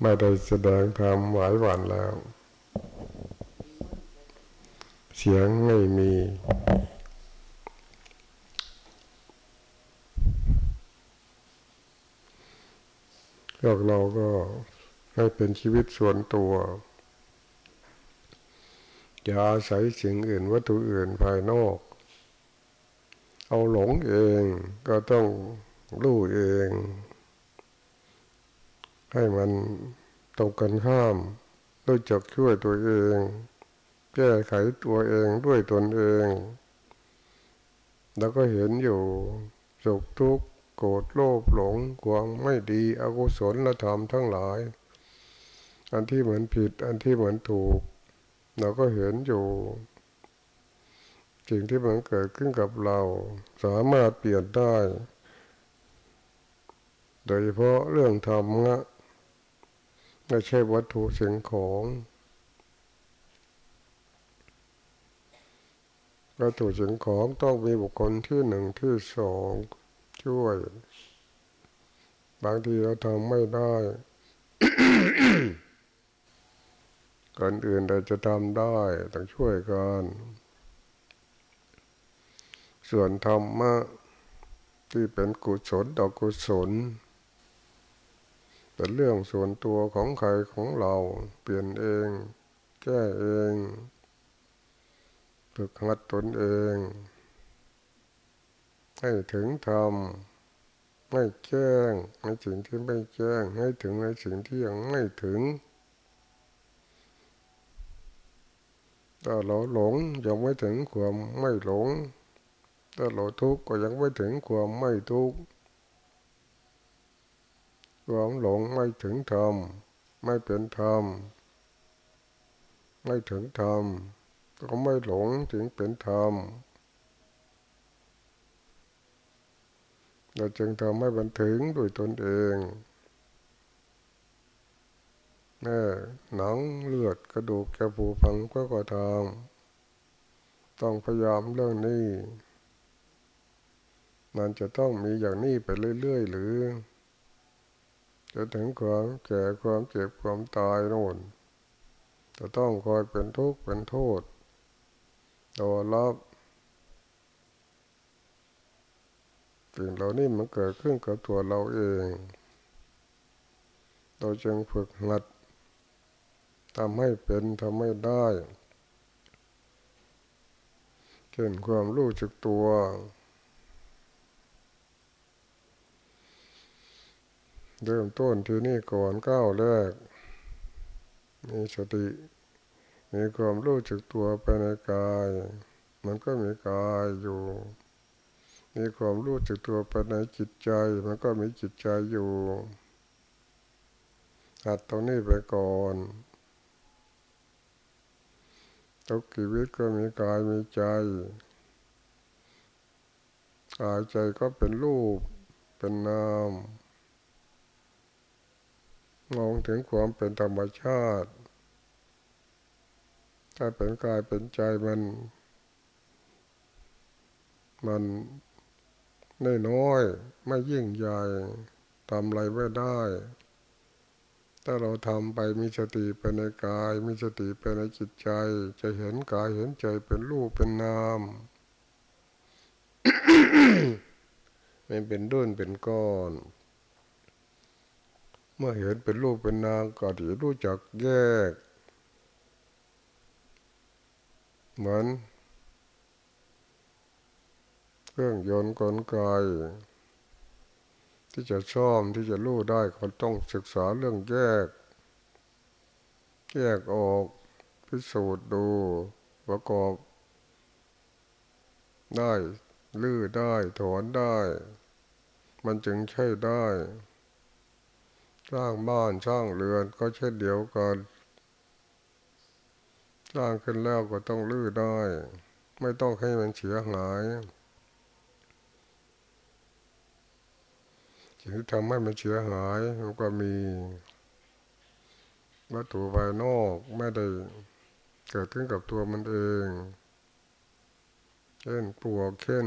ไม่ได้แสดงธรรมหลายวันแล้ว เสียงไม่มี พวกเราก็ให้เป็นชีวิตส่วนตัวอย่าอาศัยสิ่งอื่นวัตถุอื่นภายนอก เอาหลงเองก็ต้อง รู้เอง ให้มันตรงกันข้ามด้วยจักช่วยตัวเอง แก้ไขตัวเองด้วยตนเอง แล้วก็เห็นอยู่สุขทุกข์โกรธโลภหลงความไม่ดีอกุศลธรรมทั้งหลาย อันที่เหมือนผิด อันที่เหมือนถูก เราก็เห็นอยู่สิ่งที่มันเกิดขึ้นกับเรา สามารถเปลี่ยนได้ โดยเฉพาะเรื่องธรรมะไม่ใช่วัตถุสิ่งของวัตถุสิ่งของต้องมีบุคคลที่หนึ่งที่สองช่วย บางทีเราทำไม่ได้คนอื่นเราจะทำได้ต้องช่วยกันส่วนธรรมะที่เป็นกุศลดอกกุศล เป็นเรื่องส่วนตัวของใครของเราเปลี่ยนเอง แก้เองฝึกหัดตนเอง ให้ถึงธรรมไม่แจ้งในสิ่งที่ไม่แจ้ง ให้ถึงในสิ่งที่ยังไม่ถึงถ้าเราหลงยังไม่ถึงความไม่หลงถ้าเราทุกข์ก็ยังไม่ถึงความไม่ทุกข์ ความหลงไม่ถึงธรรมไม่เป็นธรรมไม่ถึงธรรมก็ไม่หลงถึงเป็นธรรมเราจึงทำให้บันถึงด้วยตนเองแม่หนังเลือดกระดูกแกผูพังก็ก็ทำต้องพยายามเรื่องนี้ มันจะต้องมีอย่างนี้ไปเรื่อยๆ หรือ จะถึงความแก่ความเจ็บความตายโน่นจะต้องคอยเป็นทุกข์เป็นโทษต่อรับสิ่งเหล่านี้มันเกิดขึ้นกับตัวเราเอง เราจึงฝึกหัดทำให้เป็นทำให้ได้เช่นความรู้จักตัว เริ่มต้นที่นี่ก่อนก้าวแรก มีสติ มีความรู้จักตัวไปในกาย มันก็มีกายอยู่ มีความรู้จักตัวภายในจิตใจ มันก็มีจิตใจอยู่หัดตรงนี้ไปก่อนทุกชีวิตก็มีกายมีใจกายใจก็เป็นรูป เป็นนาม มองถึงความเป็นธรรมชาติ ถ้าเป็นกายเป็นใจมัน มันน้อยๆไม่ยิ่งใหญ่ทำอะไรไม่ได้ ถ้าเราทำไปมีสติไปในกาย มีสติไปในจิตใจ จะเห็นกายเห็นใจเป็นรูปเป็นนามไม่เป็นด้นเป็นก้อน เมื่อเห็นเป็นรูปเป็นนามก็จะรู้จักแยก เหมือน เครื่องยนต์กลไกที่จะซ่อมที่จะรู้ได้ก็ต้องศึกษาเรื่องแยก แยกออกพิสูจน์ดูประกอบได้ ลื้อได้ ถอนได้ มันจึงใช่ได้ สร้างบ้านสร้างเรือนก็เช่นเดียวกัน สร้างขึ้นแล้วก็ต้องลื้อได้ ไม่ต้องให้มันเสียหายสิ่งที่ทำให้มันเสียหายมันก็มีวัตถุภายนอกไม่ได้เกิดขึ้นกับตัวมันเองเช่นปวกเช่น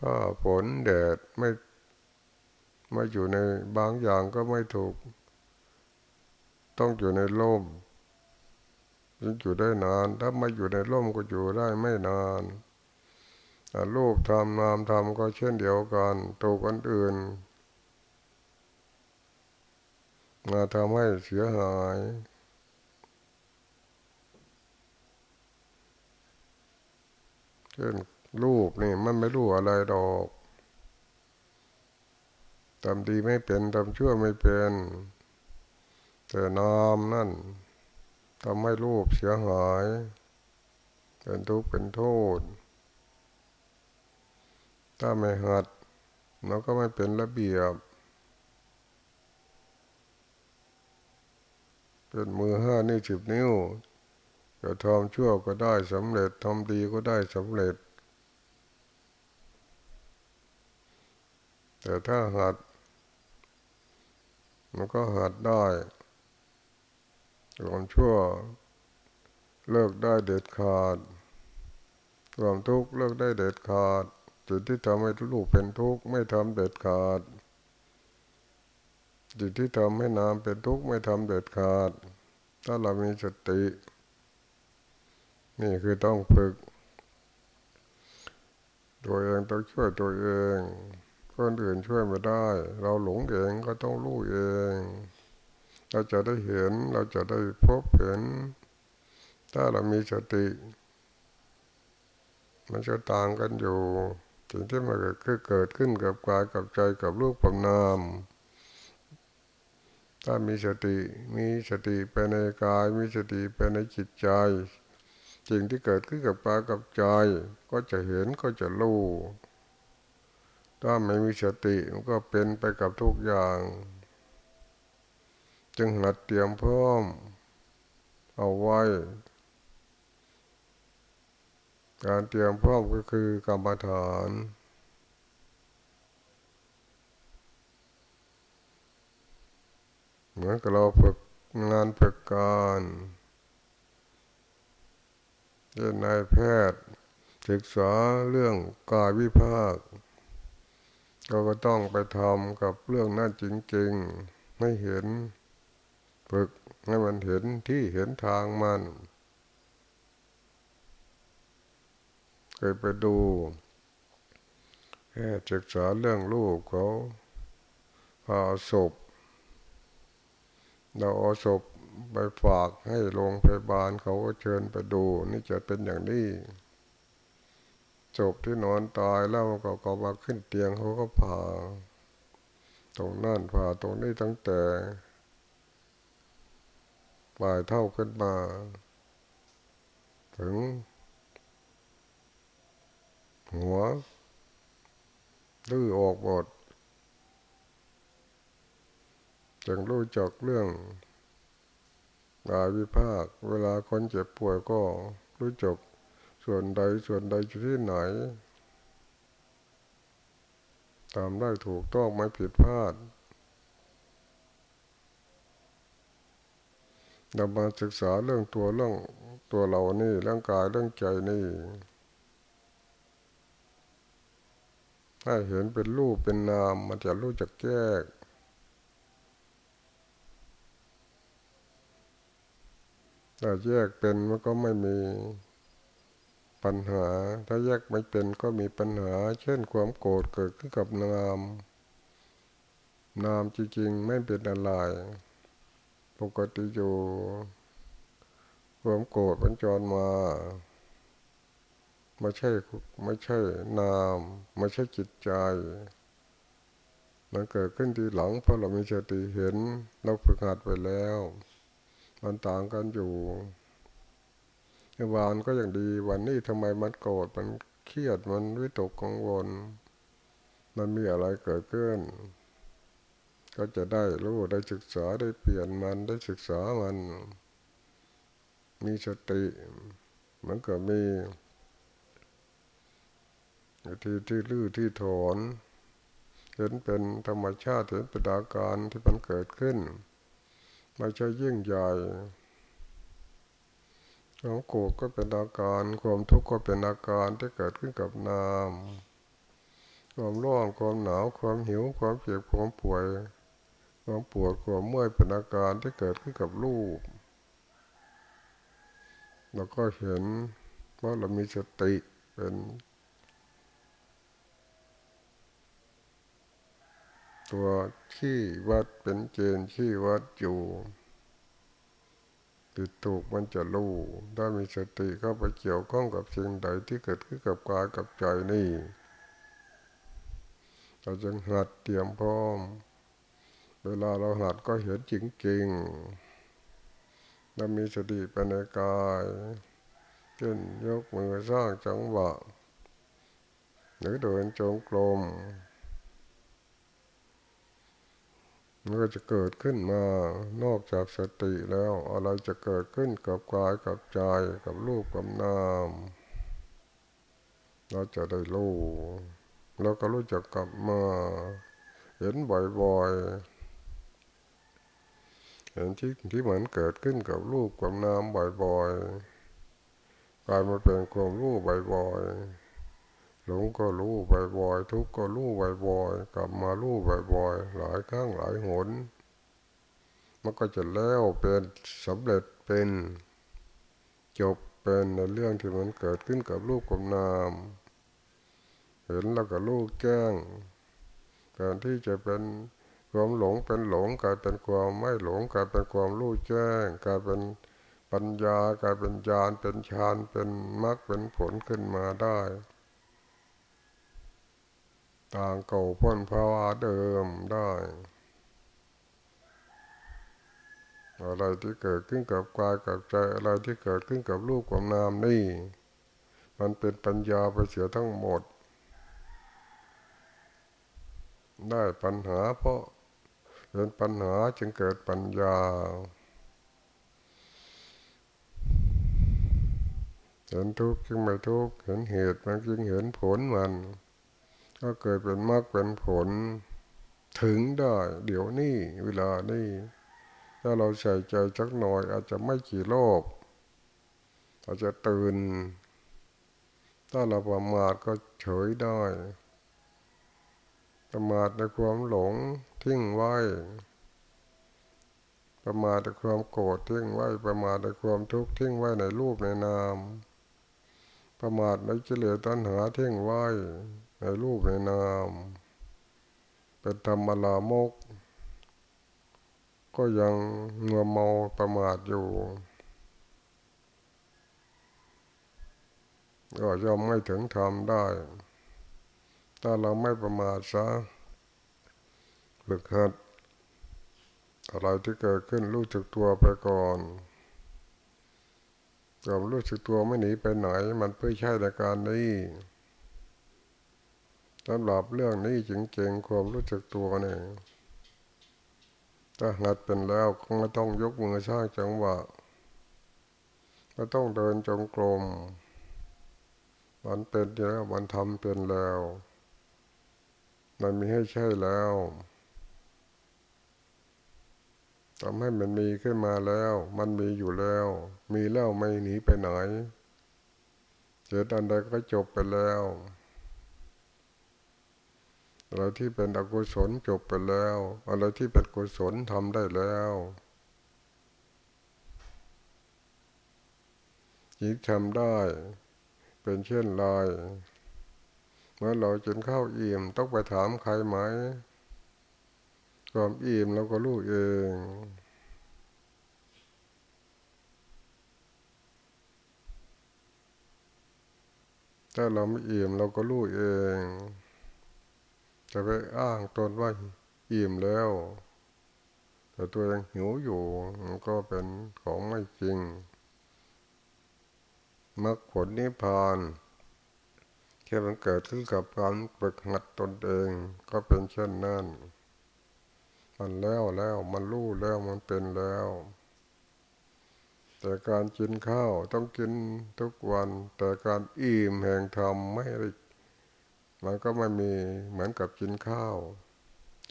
ก็ฝนแดดไม่ มาอยู่ในบางอย่างก็ไม่ถูก ต้องอยู่ในร่มยิ่งอยู่ได้นาน ถ้าไม่อยู่ในร่มก็อยู่ได้ไม่นานรูปทำนามทำก็เช่นเดียวกันตัวคนอื่นมาทำให้เสียหาย เช่นรูปนี่มันไม่รู้อะไรดอก ทำดีไม่เป็นทำชั่วไม่เป็น แต่นามนั่นทำให้รูปเสียหาย เป็นทุกข์เป็นโทษ ถ้าไม่หัดเราก็ไม่เป็นระเบียบ เป็นมือห้านี่สิบนิ้วจะทำชั่วก็ได้สำเร็จทำดีก็ได้สำเร็จ แต่ถ้าหัด มันก็หัดได้ความชั่วเลิกได้เด็ดขาด ความทุกข์เลิกได้เด็ดขาดจุดที่ทำให้ลูกเป็นทุกข์ไม่ทำเด็ดขาดจุดที่ทำให้น้ำเป็นทุกข์ไม่ทำเด็ดขาด ถ้าเรามีสติ นี่คือต้องฝึก ตัวเองต้องช่วยตัวเอง คนอื่นช่วยไม่ได้ เราหลงเองก็ต้องรู้เอง เราจะได้เห็นเราจะได้พบเห็น ถ้าเรามีสติ มันจะต่างกันอยู่สิ่งที่มันคือเกิดขึ้นกับกายกับใจกับรูปกับนามถ้ามีสติมีสติไปในกาย มีสติไปในจิตใจสิ่งที่เกิดขึ้นกับกายกับใจ ก็จะเห็นก็จะรู้ ถ้าไม่มีสติมันก็เป็นไปกับทุกอย่าง จึงหัดเตรียมพร้อมเอาไว้ การเตรียมพร้อมก็คือกรรมฐานเหมือนกับเราฝึกงานฝึกการเรียนนายแพทย์ศึกษาเรื่องกายวิภาค เราก็ต้องไปทำกับเรื่องนั้นจริงๆไม่เห็นฝึกให้มันเห็นที่เห็นทางมันเคยไปดูแค่ศึกษาเรื่องลูกเขาพาศพเราเอาศพไปฝากให้โรงพยาบาลเขาก็เชิญไปดู นี่จะเป็นอย่างนี้ จบที่นอนตายแล้วก็ก็มาขึ้นเตียงเขาก็ผ่า ตรงนั่นผ่าตรงนี้ตั้งแต่ปลายเท่าขึ้นมา ถึง หัวดื้อออกหมดจึงรู้จักเรื่องกายวิภาค เวลาคนเจ็บป่วยก็รู้จัก ส่วนใดส่วนใดอยู่ที่ไหนตามได้ถูกต้องไม่ผิดพลาดนำมาศึกษาเรื่องตัวเรื่องตัวเรานี่เรื่องกายเรื่องใจนี่ถ้าเห็นเป็นรูปเป็นนามมันจะรู้จักแยกถ้าแยกเป็นมันก็ไม่มี ปัญหา ถ้าแยกไม่เป็นก็มีปัญหา เช่นความโกรธเกิดขึ้นกับนาม นามจริงๆไม่เป็นอะไร ปกติอยู่ความโกรธมันจรมาไม่ใช่ไม่ใช่นามไม่ใช่จิตใจ มันเกิดขึ้นทีหลังเพราะเรามีสติเห็น เราฝึกหัดไปแล้ว มันต่างกันอยู่ วานก็อย่างดีวันนี้ทำไมมันโกรธมันเครียดมันวิตกกังวล มันมีอะไรเกิดขึ้น ก็จะได้รู้ได้ศึกษาได้เปลี่ยนมันได้ศึกษามัน มีสติมันก็มีที่ที่ลื้อที่ถอนเห็นเป็นธรรมชาติเห็นเป็นอาการที่มันเกิดขึ้น ไม่ใช่ยิ่งใหญ่ ความโกรธก็เป็นอาการ ความทุกข์ก็เป็นอาการที่เกิดขึ้นกับนาม ความร้อนความหนาวความหิวความเจ็บความป่วย ความปวดความเมื่อยเป็นอาการที่เกิดขึ้นกับรูปเราก็เห็นว่าเรามีสติเป็นตัวขี้วัดเป็นเจนขี้วัดอยู่ ติดถูกมันจะรู้ถ้ามีสติเข้าไปเกี่ยวข้องกับสิ่งใดที่เกิดขึ้นกับกายกับใจนี่เราจึงหัดเตรียมพร้อม เวลาเราหัดก็เห็นจริงๆเรามีสติไปในกายเช่นยกมือสร้างจังหวะหรือเดินจงกรม มันก็จะเกิดขึ้นมานอกจากสติแล้ว อะไรจะเกิดขึ้นกับกายกับใจกับรูปกับนามเราจะได้รู้เราก็รู้จักกลับมาเห็นบ่อยๆเห็นที่ที่เหมือนเกิดขึ้นกับรูปกับนามบ่อยๆกลายมาเป็นความรู้บ่อยๆ หลงก็รู้บ่อยๆทุกข์ก็รู้บ่อยๆกลับมารู้บ่อยๆหลายครั้งหลายหน มันก็จะแล้วเป็นสำเร็จเป็นจบเป็นในเรื่องที่มันเกิดขึ้นกับรูปกับนาม เห็นแล้วก็ลูกแจ้งการที่จะเป็นความหลงเป็นหลงกลายเป็นความไม่หลงกลายเป็นความรู้แจ้งกลายเป็นปัญญากลายเป็นญาณเป็นฌานเป็นมรรคเป็นผลขึ้นมาได้ ต่างเก่าพ้นภาวะเดิมได้ อะไรที่เกิดขึ้นกับกายกับใจอะไรที่เกิดขึ้นกับรูปกับนามนี่ มันเป็นปัญญาไปเสียทั้งหมด ได้ปัญหาเพราะเห็นปัญหาจึงเกิดปัญญาเห็นทุกข์จึงไม่ทุกข์เห็นเหตุมันจึงเห็นผลมัน ก็เกิดเป็นมรรคเป็นผล ถึงได้ เดี๋ยวนี้เวลานี้ถ้าเราใส่ใจสักหน่อย อาจจะไม่ขี่โลกอาจจะตื่น ถ้าเราประมาทก็เฉยได้ ประมาทในความหลงทิ้งไว้ ประมาทในความโกรธทิ้งไว้ ประมาทในความทุกข์ทิ้งไว้ในรูปในนาม ประมาทในกิเลสตัณหาทิ้งไว้ ในรูปในนาม เป็นธรรมลามก ก็ยังเงือเมาประมาทอยู่ ก็ย่อมไม่ถึงธรรมได้ ถ้าเราไม่ประมาทซะฝึกหัดอะไรที่เกิดขึ้นรู้จักตัวไปก่อนความรู้สึกตัวไม่หนีไปไหน มันเพื่อใช้ในการนี้ สำหรับเรื่องนี้จริงๆความรู้สึกตัวเนี่ยถ้าหัดเป็นแล้วคงต้องยกมือสร้างจังหวะก็ต้องเดินจงกรมมันเป็นแล้วมันทำเป็นแล้ว มันมีให้ใช่แล้วทำให้มันมีขึ้นมาแล้ว มันมีอยู่แล้ว มีแล้วไม่หนีไปไหนเจออันใดก็จบไปแล้ว อะไรที่เป็นอกุศลจบไปแล้ว อะไรที่เป็นกุศลทำได้แล้วจิตทำได้ เป็นเช่นไรเมื่อเราจนข้าวอิ่มต้องไปถามใครไหมความอิ่มเราก็รู้เองถ้าเราไม่อิ่มเราก็รู้เอง จะไปอ้างตนว่าอิ่มแล้ว แต่ตัวเองหิวอยู่มันก็เป็นของไม่จริงมรรคผลนิพพานแค่มันเกิดขึ้นกับการฝึกหัดตนเอง ก็เป็นเช่นนั้น มันแล้วแล้วมันรู้แล้วมันเป็นแล้ว แต่การกินข้าวต้องกินทุกวัน แต่การอิ่มแห่งธรรมไม่ได้ มันก็ไม่มีเหมือนกับกินข้าว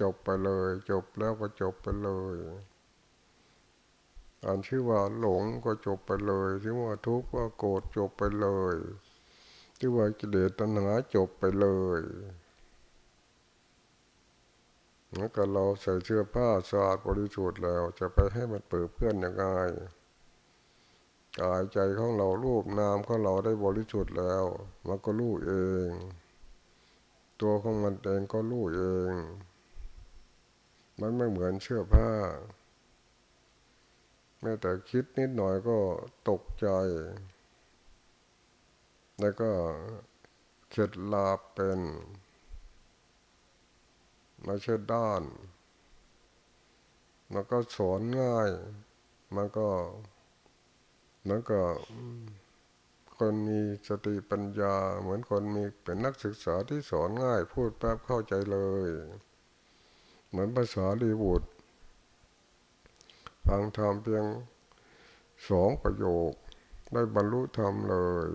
จบไปเลย จบแล้วก็จบไปเลยอันชื่อว่าหลงก็จบไปเลยชื่อว่าทุกข์ว่าโกรธจบไปเลยที่อว่ากิเลสตัณหาจบไปเลยเหมือนกับเราใส่เสื้อผ้าสะอาดบริสุทธิ์แล้ว จะไปให้มันเปื้อเพื่อนยังไงกายใจของเรารูปนามของเราได้บริสุทธิ์แล้ว มันก็รู้เอง ตัวของมันเองก็รู้เอง มันไม่เหมือนเสื้อผ้า แม้แต่คิดนิดหน่อยก็ตกใจ แล้วก็เข็ดลาเป็นไม่ใช่ด้าน มันก็สอนง่าย มันก็ มันก็ คนมีสติปัญญา เหมือนคนมีเป็นนักศึกษาที่สอนง่าย พูดแป๊บเข้าใจเลย เหมือนภาษาลีบุตรฟังธรรมเพียงสองประโยค ได้บรรลุธรรมเลย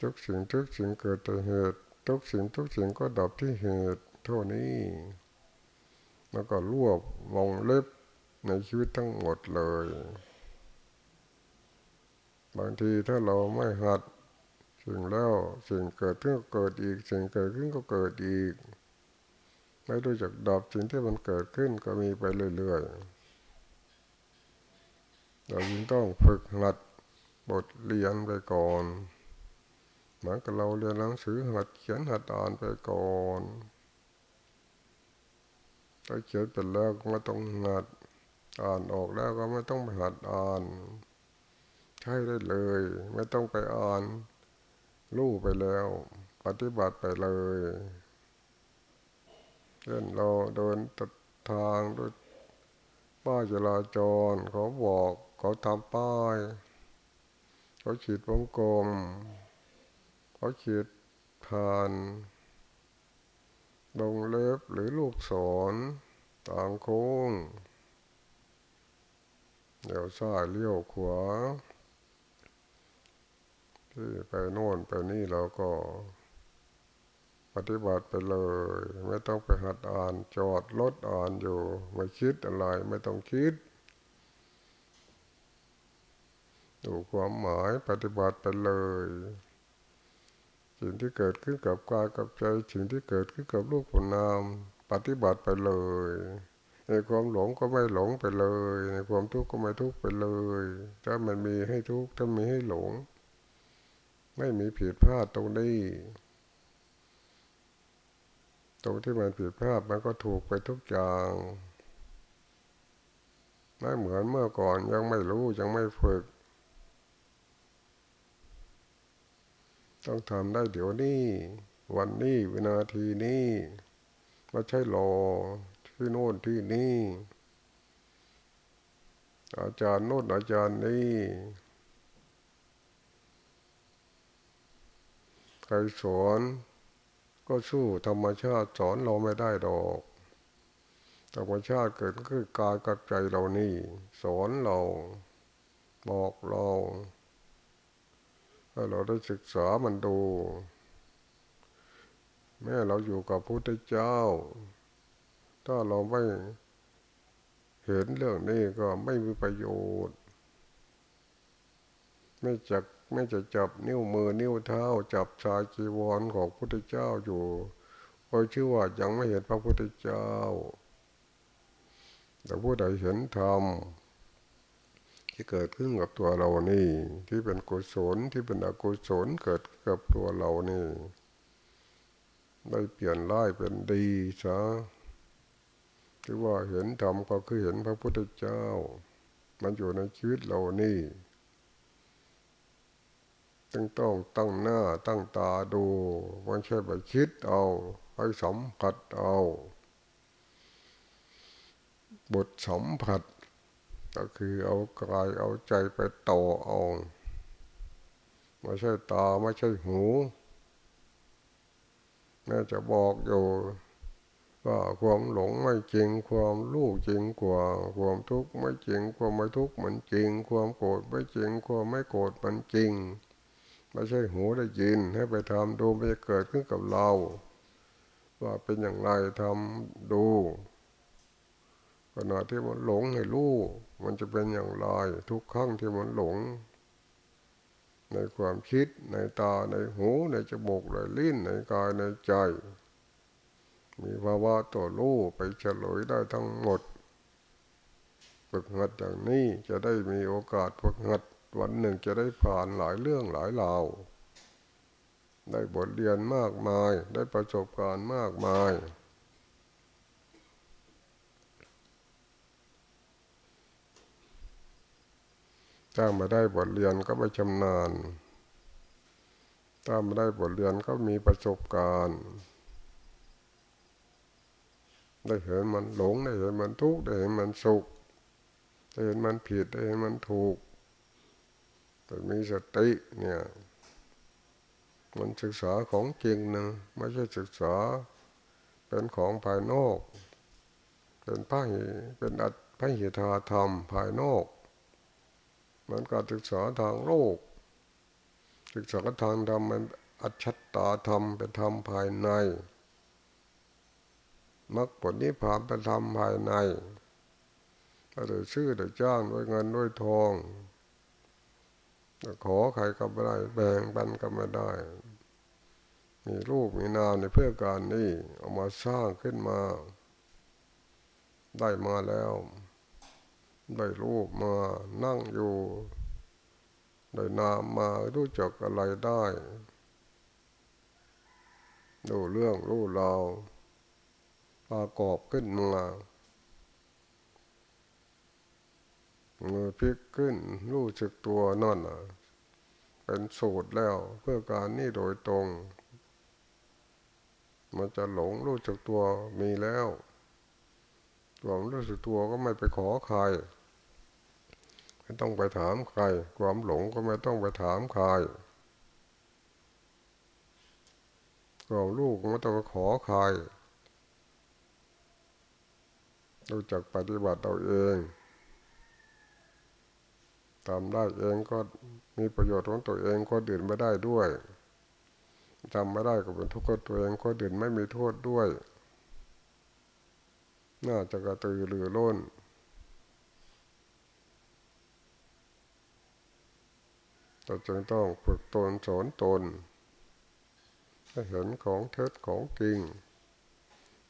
ทุกสิ่งทุกสิ่งเกิดแต่เหตุ ทุกสิ่งทุกสิ่งก็ดับที่เหตุ เท่านี้ แล้วก็รวบวงเล็บ ในชีวิตทั้งหมดเลย บางทีถ้าเราไม่หัด สิ่งแล้วสิ่งเกิดขึ้นก็เกิดอีก สิ่งเกิดขึ้นก็เกิดอีก ไม่รู้จักดับสิ่งที่มันเกิดขึ้นก็มีไปเรื่อยๆเราจึงต้องฝึกหัดบทเรียนไปก่อนเหมือนกับเราเรียนหนังสือหัดเขียนหัดอ่านไปก่อนถ้าเขียนเป็นแล้วก็ไม่ต้องหัด อ่านออกแล้วก็ไม่ต้องไปหัดอ่าน ใช่ได้เลย ไม่ต้องไปอ่านรู้ไปแล้ว ปฏิบัติไปเลยเช่นเราเดินตัดทางด้วยป้ายจราจรเขาบอกเขาทำป้ายเขาขีดวงกลมเขาขีดผ่านลงเล็บหรือลูกศรต่างโค้ง เดี๋ยวซ้ายเลี้ยวขวาที่ไปโน่นไปนี่เราก็ปฏิบัติไปเลย ไม่ต้องไปหัดอ่าน จอดรถอ่านอยู่ ไม่คิดอะไรไม่ต้องคิดดูความหมายปฏิบัติไปเลย สิ่งที่เกิดขึ้นกับกายกับใจ สิ่งที่เกิดขึ้นกับลูกผลนาม ปฏิบัติไปเลย ในความหลงก็ไม่หลงไปเลย ในความทุกข์ก็ไม่ทุกข์ไปเลย ถ้ามันมีให้ทุกข์ถ้ามีให้หลง ไม่มีผิดพลาดตรงนี้ตรงที่มันผิดพลาดมันก็ถูกไปทุกอย่างไม่เหมือนเมื่อก่อนยังไม่รู้ยังไม่ฝึก ต้องทำได้เดี๋ยวนี้ วันนี้วินาทีนี้ไม่ใช่รอ ที่โน่นที่นี่ อาจารย์โน่นอาจารย์นี่ใครสอนก็สู้ธรรมชาติสอนเราไม่ได้ดอกธรรมชาติเกิดขึ้นกายกับใจเรานี่ สอนเรา บอกเราถ้าเราได้ศึกษามันดู แม้เราอยู่กับพระพุทธเจ้า ถ้าเราไม่เห็นเรื่องนี้ก็ไม่มีประโยชน์ ไม่จักไม่จะจับนิ้วมือนิ้วเท้า จับชายจีวรของพระพุทธเจ้าอยู่ก็ชื่อว่ายังไม่เห็นพระพุทธเจ้า แต่ผู้ใดเห็นธรรมที่เกิดขึ้นกับตัวเรานี่ ที่เป็นกุศลที่เป็นอกุศลเกิดกับตัวเรานี่ได้เปลี่ยนร้ายเป็นดีซะ ที่ว่าเห็นธรรมก็คือเห็นพระพุทธเจ้า มันอยู่ในชีวิตเรานี่ต้องต้องตั้งหน้าตั้งตาดูมันใช่ไปคิดเอาให้สัมผัสเอา บทสัมผัส ก็คือเอากายเอาใจไปต่อเอาไม่ใช่ตาไม่ใช่หูแม่จะบอกอยู่ ว่าความหลงไม่จริง ความรู้จริงกว่า ความทุกข์ไม่จริง ความไม่ทุกข์มันจริง ความโกรธไม่จริง ความไม่โกรธมันจริง ไม่ใช่หูได้ยินให้ไปทำดูมันจะเกิดขึ้นกับเรา ว่าเป็นอย่างไรทำดูขณะที่มันหลงให้รู้มันจะเป็นอย่างไรทุกครั้งที่มันหลง ในความคิดในตาในหูในจมูกในลิ้นในกายในใจ มีภาวะตัวรู้ไปเฉลยได้ทั้งหมด ฝึกหัดอย่างนี้จะได้มีโอกาสฝึกหัดวันหนึ่งจะได้ผ่านหลายเรื่องหลายราวได้บทเรียนมากมาย ได้ประสบการณ์มากมาย ถ้าม่ได้บทเรียนก็ไม่ชำนาญ ถ้าม่ได้บทเรียนก็มีประสบการณ์ ได้เห็นมันหลงได้เห็นมันทุกข์ได้เห็นมันสุขได้เห็นมันผิดได้เห็นมันถูกแต่มีสติเนี่ยมันศึกษาของจริงนะไม่ใช่ศึกษา เป็นของภายนอก เป็นพระเป็นอัตพระหิทาธรรมภายนอกมันการศึกษาทางโลก ศึกษาทางธรรมมันอัจฉตาธรรมเป็นธรรมภายใน มรรคผลนิพพานเป็นธรรมภายในถ้าได้ชื่อได้จ้างด้วยเงินด้วยทองขอใครก็ไม่ได้แบ่งปันก็ไม่ได้ มีรูปมีนามในเพื่อการนี้เอามาสร้างขึ้นมา ได้มาแล้ว ได้รูปมานั่งอยู่ ได้นามมารู้จักอะไรได้ ดูเรื่องรู้เรา ประกอบขึ้นมาเมื่อพลิกขึ้นรู้จักตัวนั่นอะเป็นสูตรแล้วเพื่อการนี่โดยตรง มันจะหลงรู้จักตัวมีแล้วความรู้สึกตัวก็ไม่ไปขอใครไม่ต้องไปถามใคร ความหลงก็ไม่ต้องไปถามใครความลูกไม่ต้องไปขอใคร รู้จักปฏิบัติตัวเองทำได้เองก็มีประโยชน์ของตัวเองก็ดื่นไม่ได้ด้วยทำไม่ได้ก็เป็นทุกข์กับตัวเองก็ดื่นไม่มีโทษด้วย น่าจะกระตือรือร้นเราจึงต้องฝึกตนสอนตนให้เห็นของเท็จของจริง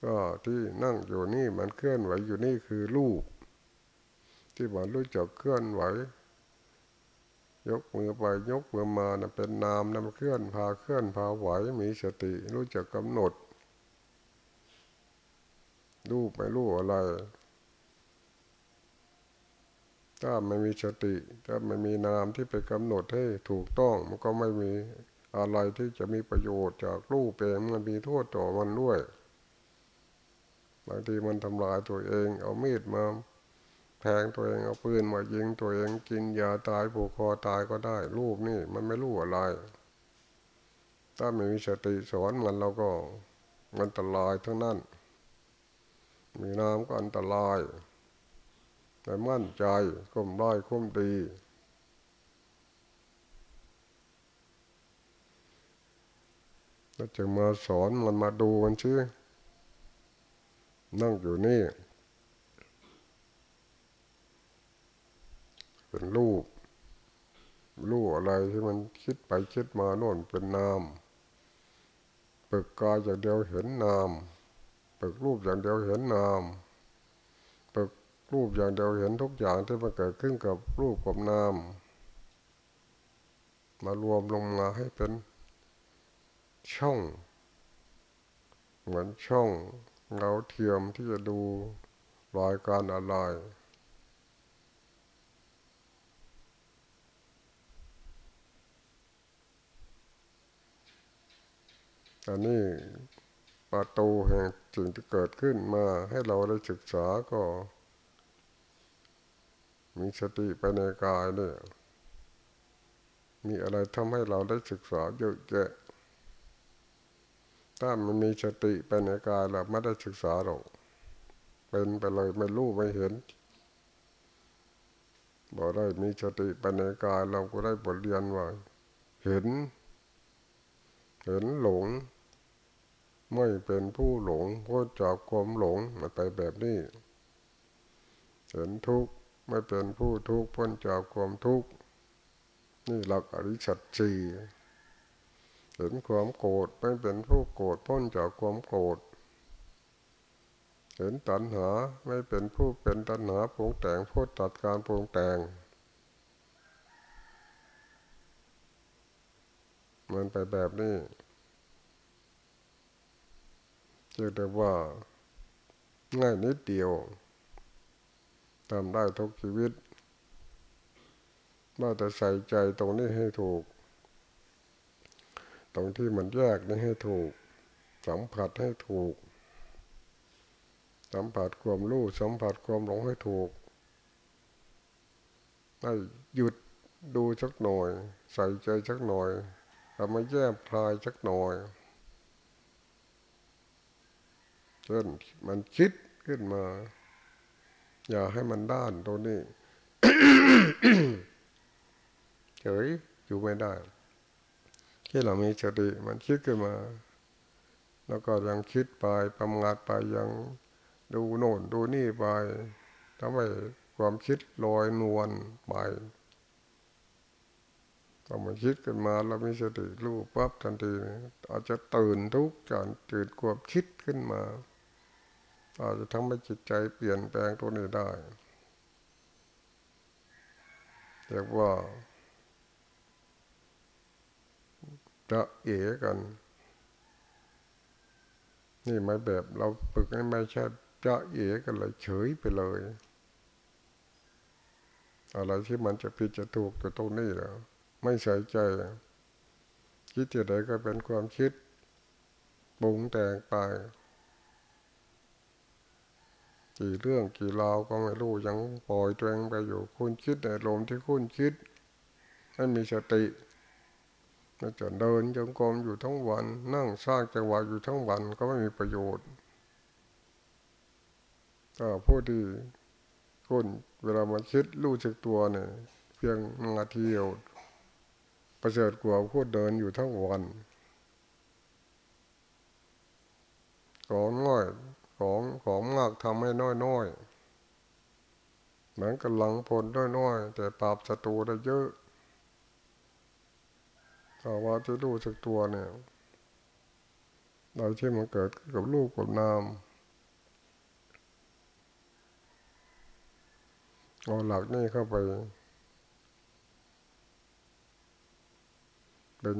ก็ที่นั่งอยู่นี่มันเคลื่อนไหวอยู่นี่คือลูกที่มันรู้จักเคลื่อนไหว ยกมือไปยกมือมานะเป็นนามนำเคลื่อนพาเคลื่อนพาไหวมีสติ รู้จักกำหนด รู้ไม่รู้อะไร ถ้าไม่มีสติ ถ้าไม่มีนามที่ไปกำหนดให้ถูกต้องมันก็ไม่มีอะไรที่จะมีประโยชน์จากรูปเองมันมีโทษต่อมันด้วย บางทีมันทำลายตัวเอง เอามีดมาแทงตัวเองเอาปืนมายิงตัวเองกินยาตายผูกคอตายก็ได้ รูปนี่มันไม่รู้อะไร ถ้าไม่มีสติสอนมันเราก็มันอันตรายทั้งนั้น มีน้ำก็อันตราย แต่มั่นใจก้มร้อยค้มดีแล้วจะมาสอนมันมาดูมันชื่อ นั่งอยู่นี่ เป็นรูปรูปอะไรที่มันคิดไปคิดมาโน่นเป็นนามปึกกายอย่างเดียวเห็นนามปึกรูปอย่างเดียวเห็นนามปึกรูปอย่างเดียวเห็นทุกอย่างที่มันเกิดขึ้นกับรูปกับนาม มารวมลงมาให้เป็นช่อง เหมือนช่อง เงาเทียมที่จะดูรายการอะไรอันนี้ประตูแห่งสิ่งที่เกิดขึ้นมาให้เราได้ศึกษาก็ มีสติไปในกายเนี่ยมีอะไรทำให้เราได้ศึกษาเยอะแยะ ถ้ามันมีสติไปในกายเราไม่ได้ศึกษาหรอกเป็นไปเลยไม่รู้ไม่เห็นบอกได้มีสติไปในกายเราก็ได้บทเรียนว่าเห็น เห็นหลง ไม่เป็นผู้หลงพ้นจากความหลงมาไปแบบนี้เห็นทุกข์ไม่เป็นผู้ทุกข์พ้นจากความทุกข์นี่หลักอริชัดจี เห็นความโกรธไม่เป็นผู้โกรธพ้นจากความโกรธเห็นตัณหาไม่เป็นผู้เป็นตัณหาปรุงแต่งผู้ตัดการปรุงแต่ง มันไปแบบนี้เรียกได้ว่า ง่ายนิดเดียวทำได้ทุกชีวิตว่าแต่ใส่ใจตรงนี้ให้ถูก ตรงที่มันแยกนี่ให้ถูก สัมผัสให้ถูก สัมผัสความรู้สัมผัสความหลงให้ถูกให้หยุดดูสักหน่อย ใส่ใจสักหน่อยทำมาแยบคลายสักหน่อยเช่นมันคิดขึ้นมา อย่าให้มันด้านตรงนี้เฉยอยู่ไม่ได้ ที่เรามีสติมันคิดขึ้นมา แล้วก็ยังคิดไปประมาทไปยังดูโน่นดูนี่ไปทำให้ความคิดลอยนวลไปพอมันคิดขึ้นมาเรามีสติรู้ปั๊บทันทีอาจจะตื่นทุกอย่างตื่นความคิดขึ้นมา อาจจะทำให้จิตใจเปลี่ยนแปลงตัวนี้ได้เรียกว่า จะเอ๋กัน นี่ไม่แบบเราฝึกให้ไม่ใช่จะเอ๋กันเลยเฉยไปเลย อะไรที่มันจะผิดจะถูกก็ตรงนี้แล้วไม่ใส่ใจคิดอะไรก็เป็นความคิดบุงแต่งไปกี่เรื่องกี่ราวก็ไม่รู้ยังปล่อยตัวเองไปอยู่คุณคิดในลมที่คุณคิดไม่มีสติ จะเดินจงกรมอยู่ทั้งวัน นั่งสร้างจังหวะอยู่ทั้งวันก็ไม่มีประโยชน์ก็ผู้ที่คนเวลามันคิดรู้จักตัวเนี่ยเพียงนาทีเดียวประเสริฐกว่าพูดเดินอยู่ทั้งวันของน้อยของของมากทำให้น้อยน้อยเหมือนกำลังพลน้อยน้อยแต่ปราบศัตรูได้เยอะ ภาวะที่รู้สึกตัวเนี่ยเราที่มันเกิดกับลูกกับนามเอาหลักนี่เข้าไป เป็น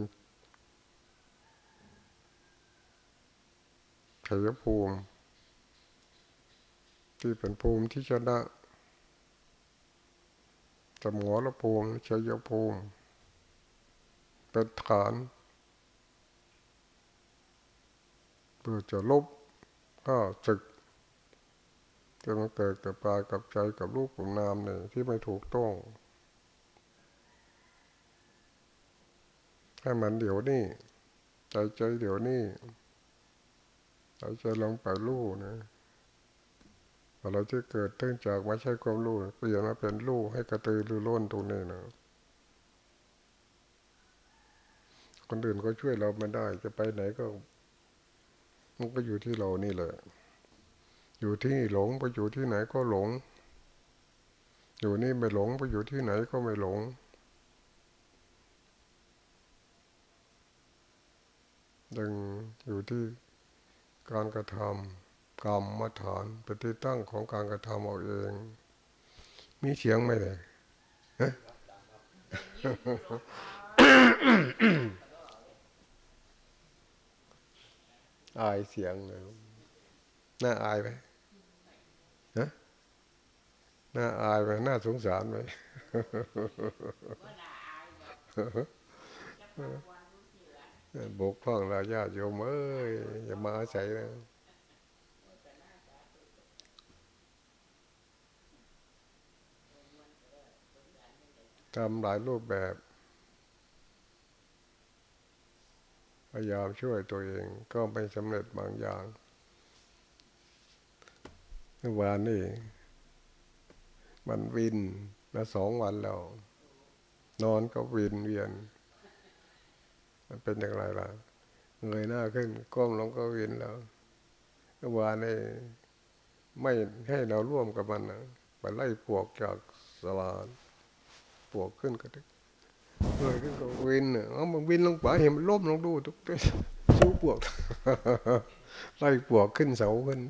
ชัยภูมิ ที่เป็นภูมิที่ชนะสมอละภูมิชัยภูมิ เป็นฐานเพื่อจะลบข้าศึกจะมาเกิดกับปลากับใจกับลูกกับนามเนี่ยที่ไม่ถูกต้อง ให้มันเดี๋ยวนี้ใจใจเดี๋ยวนี้ใจใจลงไปลูกนะเราจะเกิดตั้งจากไม่ใช่ความรู้เปลี่ยนมาเป็นลูกให้กระตือรือร้นตรงนี้นะ คนอื่นก็ช่วยเราไม่ได้ จะไปไหนก็มันก็อยู่ที่เรานี่แหละ อยู่ที่หลงไปอยู่ที่ไหนก็หลง อยู่นี่ไม่หลงไปอยู่ที่ไหนก็ไม่หลงยังอยู่ที่การกระทำกรรมมาฐานเป็นที่ตั้งของการกระทำเอาเอง มีเสียงไหมเลย อายเสียงเลยน่าอายไหมฮะน่าอายไหมน่าสงสารไหมบกพร่องราญาโยมเอ้ยอย่ามาอาศัยนะทำหลายรูปแบบ ยายามช่วยตัวเองก็ไม่สำเร็จบางอย่างเมื่อวานนี่มันวินมาสองวันแล้ว นอนก็วินเวียน มันเป็นอย่างไรล่ะเงยหน้าขึ้นก้มลงก็วินแล้วเมื่อวานนี่ไม่ให้เราร่วมกับมันนะไปไล่ปวกจากสลานปวกขึ้นก็ได้ เงยก็วินเนาะมันวินลงไปเห็นมันล้มลงดูทุกทีสู้ปวกไล่ปวกขึ้นเสาขึ้น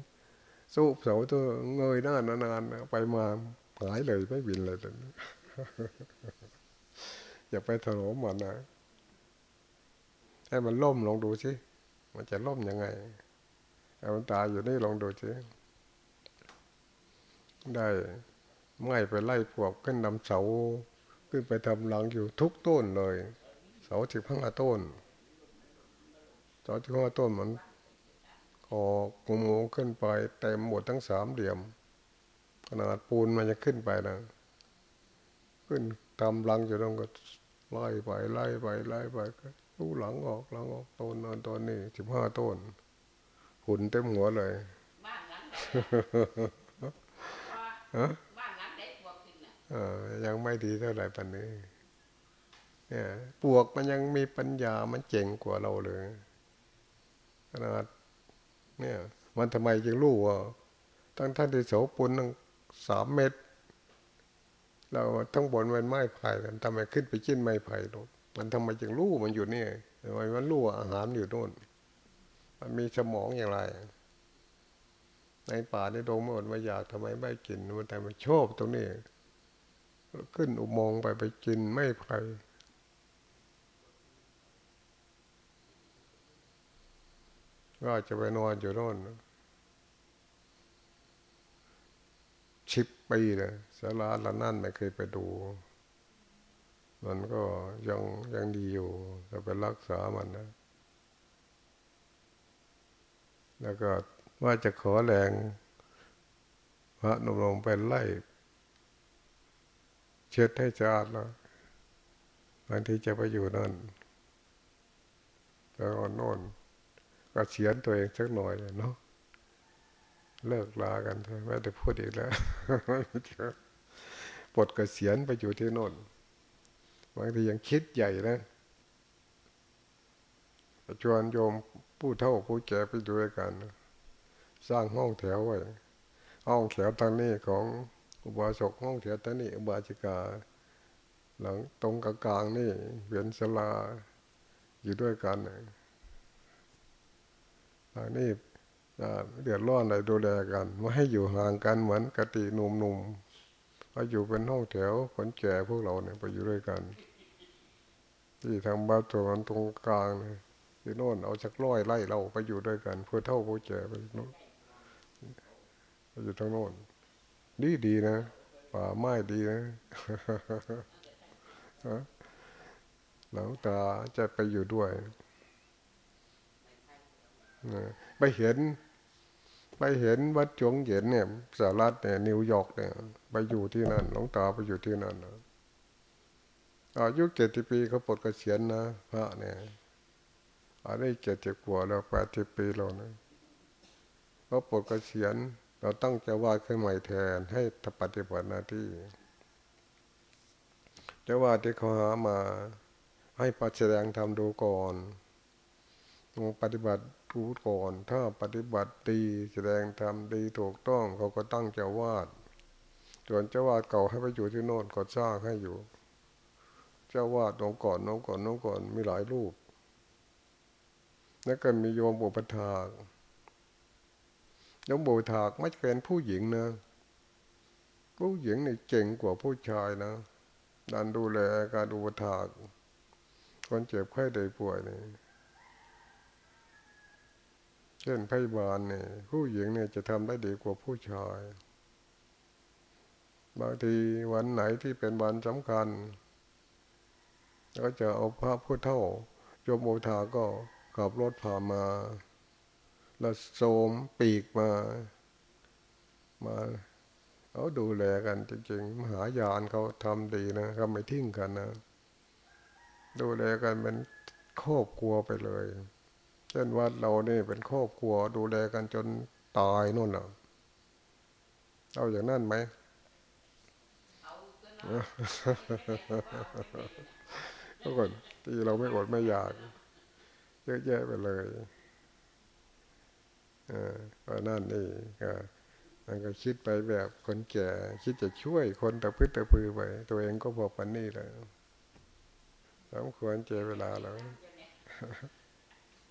สู้เสาตัวเงยหน้านานๆไปมาหายเลยไม่วินเลยตอนนี้อย่าไปถนอมมันนะให้มันล่มลองดูสิมันจะล่มยังไงเอามันตายอยู่นี่ลองดูสิได้ไม่ไปไล่พวกขึ้นนำเสา ขึ้นไปทำรังอยู่ทุกต้นเลย เสาสิบห้าต้นเสาสิบห้าต้นมันออกงูงูขึ้นไปเต็มหมดทั้งสามเหลี่ยม ขนาดปูนมันจะขึ้นไปนะขึ้นทำรังอยู่ตรงก็ไล่ไปไล่ไปไล่ไปก็ลูหลังออกหลังออกต้นนั้นต้นนี้สิบห้าต้นหุ่นเต็มหัวเลยบ้านหลังไหนฮะ ยังไม่ดีเท่าไหร่ปันนี้เนี่ยปวกมันยังมีปัญญามันเจ๋งกว่าเราเลยขนาดเนี่ยมันทำไมจึงรู้ว่าตั้งท่านที่โสปุนตั้งสามเมตร เราทั้งบนเป็นไม้ไผ่กันทำไมขึ้นไปจิ้นไม้ไผ่ลงมันทำไมจึงรู้มันอยู่นี่ทำไมมันรู้ว่าอาหารอยู่โน่น มันมีสมองอย่างไร ในป่าในดงมันอดมาอยากทำไมไม่กินมันแต่มันชอบตรงนี้ ขึ้นอุโมงค์ไปไปกินไม่ไผ่ก็จะไปนอนอยู่โน่นชิปปีเลยสาราละนั่นไม่เคยไปดู มันก็ยังยังดีอยู่แต่ไปรักษามันนะ แล้วก็ว่าจะขอแรงพระนมลงไปไล่ เช็ดให้สะอาดแล้วบางทีจะไปอยู่นั่นแล้วก็โน่นก็เสียนตัวเองสักหน่อยเนาะเลิกลากันเถอะไม่ได้พูดอีกแล้วปลดเกษียณไปอยู่ที่โน่นบางทียังคิดใหญ่นะชวนโยมผู้เฒ่าผู้แก่ไปด้วยกัน สร้างห้องแถวไว้ห้องแถวทางนี้ของ อุบาสกห้องแถวทางนี้อุบาสิกา หลังตรงกลางนี่เวียนสลาอยู่ด้วยกันทางนี้เดือดร้อนอะไรดูแลกันไม่ให้อยู่ห่างกันเหมือนกติหนุ่มๆก็อยู่เป็นห้องแถวคนแก่พวกเราเนี่ยไปอยู่ด้วยกัน ที่ทางบ้านตัวนตรงกลางเนี่ยที่โน่นเอาสักร้อยไล่เราไปอยู่ด้วยกัน เพื่อเท่าผู้แก่ไปโน่นไปอยู่ทางโน่น ดีดีนะ ป่าไม้ดีนะหลังตาจะไปอยู่ด้วยไปเห็น ไปเห็นวัดจงเหย็นเนี่ยสหรัฐเนี่ยนิวยอร์กเนี่ย ไปอยู่ที่นั่นหลวงตาไปอยู่ที่นั่นนะอายุเจ็ดสิบปีเขาปลดเกษียณนะพระเนี่ยอายุเจ็ดสิบกว่าแล้วแปดสิบปีแล้วนะเขาปลดเกษียณ เราตั้งใจว่าขึ้นใหม่แทนให้ปฏิบัติหน้าที่แต่ว่าที่เขาหามาให้ปัจแสดงทำดูก่อนต้องปฏิบัติดูก่อน ถ้าปฏิบัติดีแสดงทำดีถูกต้องเขาก็ตั้งเจ้าวาดส่วนเจ้าวาดเก่าให้ไปอยู่ที่โน่นก็สร้างให้อยู่ เจ้าวาดน้องก่อนน้องก่อนน้องก่อนมีหลายรูป แล้วก็มีโยมบุปถาก ยมบุปถากไม่เป็นผู้หญิงนะ ผู้หญิงนี่เก่งกว่าผู้ชายนะดันดูแลการอุปถาก คนเจ็บไข้ได้ป่วยนี่เช่นพยาบาลนี่ผู้หญิงเนี่ยจะทำได้ดีกว่าผู้ชาย บางทีวันไหนที่เป็นวันสำคัญ ก็จะเอาพระผู้เท่าโยมโอทาก็ขับรถผ่ามา แล้วโสมปีกมา มาเขาดูแลกันจริงๆ มหายานเขาทำดีนะเขาไม่ทิ้งกันนะ ดูแลกันเป็นครอบครัวไปเลย เช่นวัดเรานี่เป็นครอบครัว ดูแลกันจนตายนู่นน่ะเอาอย่างนั้นไหมก็เนาะทุกคนที่เราไม่อดไม่อยาก เยอะแยะไปเลย เออเพราะนั่นนี่ก็มันก็คิดไปแบบคนแก่คิดจะช่วยคนตะพื้นตะพือไปตัวเองก็พอปันนี่แล้วสมควรเจเวลาแล้ว